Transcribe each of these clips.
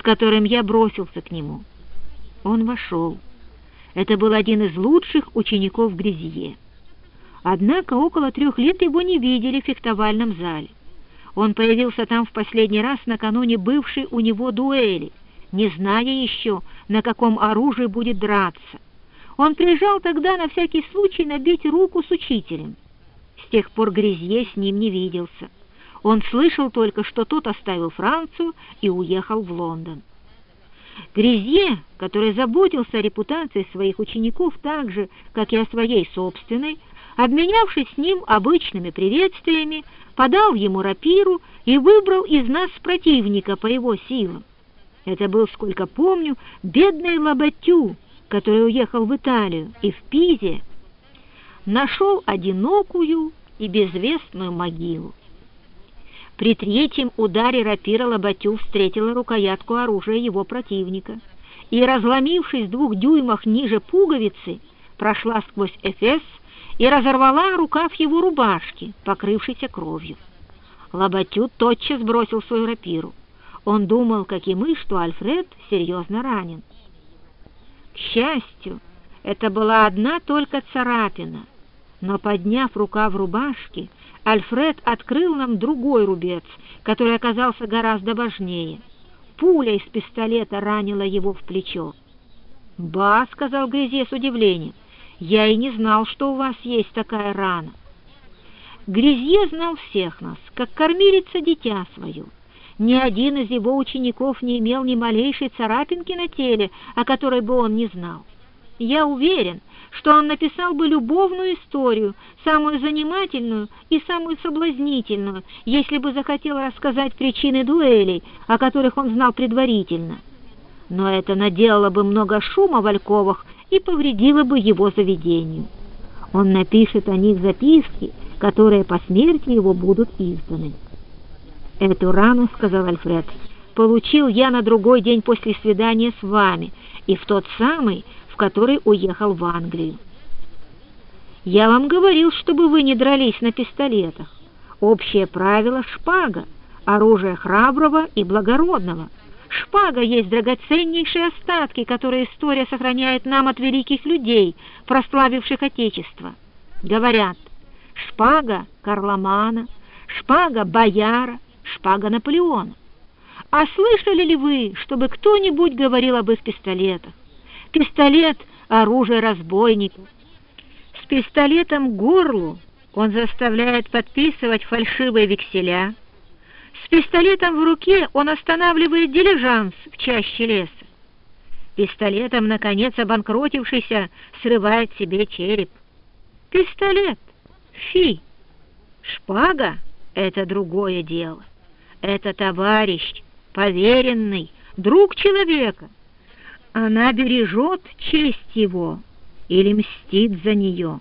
с которым я бросился к нему. Он вошел. Это был один из лучших учеников Грязье. Однако около трех лет его не видели в фехтовальном зале. Он появился там в последний раз накануне бывшей у него дуэли, не зная еще, на каком оружии будет драться. Он приезжал тогда на всякий случай набить руку с учителем. С тех пор Грязье с ним не виделся. Он слышал только, что тот оставил Францию и уехал в Лондон. Грязье, который заботился о репутации своих учеников так же, как и о своей собственной, обменявшись с ним обычными приветствиями, подал ему рапиру и выбрал из нас противника по его силам. Это был, сколько помню, бедный Лабатю, который уехал в Италию и в Пизе нашел одинокую и безвестную могилу. При третьем ударе рапира Лоботю встретила рукоятку оружия его противника и, разломившись в двух дюймах ниже пуговицы, прошла сквозь эфес и разорвала рукав его рубашки, покрывшейся кровью. Лоботю тотчас бросил свою рапиру. Он думал, как и мы, что Альфред серьезно ранен. К счастью, это была одна только царапина, но, подняв рукав рубашки, Альфред открыл нам другой рубец, который оказался гораздо важнее. Пуля из пистолета ранила его в плечо. «Ба», — сказал Грязе с удивлением, — «я и не знал, что у вас есть такая рана». Грязье знал всех нас, как кормилица дитя свою. Ни один из его учеников не имел ни малейшей царапинки на теле, о которой бы он не знал. Я уверен, что он написал бы любовную историю, самую занимательную и самую соблазнительную, если бы захотел рассказать причины дуэлей, о которых он знал предварительно. Но это наделало бы много шума в Альковах и повредило бы его заведению. Он напишет о них записки, которые по смерти его будут изданы. «Эту рану, — сказал Альфред, — получил я на другой день после свидания с вами, и в тот самый, который уехал в Англию. Я вам говорил, чтобы вы не дрались на пистолетах. Общее правило — шпага, оружие храброго и благородного. Шпага есть драгоценнейшие остатки, которые история сохраняет нам от великих людей, прославивших Отечество. Говорят, шпага Карломана, шпага Бояра, шпага Наполеона. А слышали ли вы, чтобы кто-нибудь говорил об их пистолетах? Пистолет — оружие разбойников. С пистолетом к горлу он заставляет подписывать фальшивые векселя. С пистолетом в руке он останавливает дилижанс в чаще леса. Пистолетом, наконец, обанкротившийся срывает себе череп. Пистолет — фи. Шпага — это другое дело. Это товарищ, поверенный, друг человека — она бережет честь его или мстит за нее.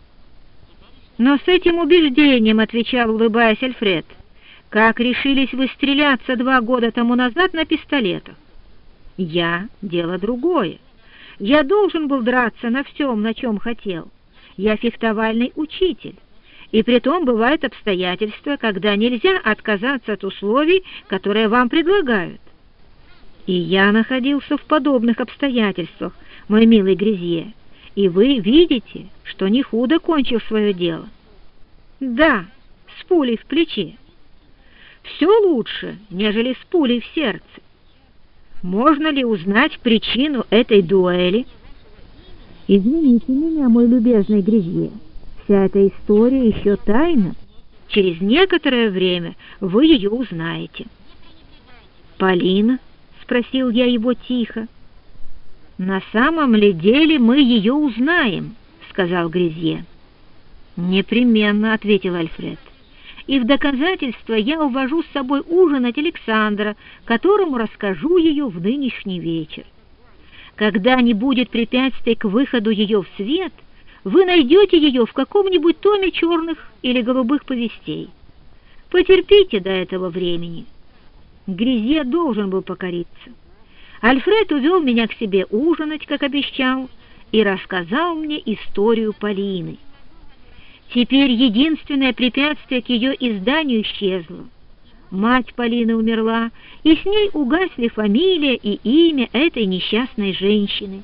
Но с этим убеждением, отвечал, улыбаясь Альфред, как решились вы стреляться два года тому назад на пистолетах? Я — дело другое. Я должен был драться на всем, на чем хотел. Я фехтовальный учитель. И притом бывают обстоятельства, когда нельзя отказаться от условий, которые вам предлагают. И я находился в подобных обстоятельствах, мой милый Грязье, и вы видите, что не худо кончил свое дело. Да, с пулей в плече. Все лучше, нежели с пулей в сердце. Можно ли узнать причину этой дуэли? Извините меня, мой любезный Грязье, вся эта история еще тайна. Через некоторое время вы ее узнаете. Полина спросил я его тихо. «На самом ли деле мы ее узнаем?» — сказал Грязье. «Непременно», — ответил Альфред. «И в доказательство я увожу с собой ужинать Александра, которому расскажу ее в нынешний вечер. Когда не будет препятствий к выходу ее в свет, вы найдете ее в каком-нибудь томе черных или голубых повестей. Потерпите до этого времени». Грязье должен был покориться. Альфред увел меня к себе ужинать, как обещал, и рассказал мне историю Полины. Теперь единственное препятствие к ее изданию исчезло. Мать Полины умерла, и с ней угасли фамилия и имя этой несчастной женщины.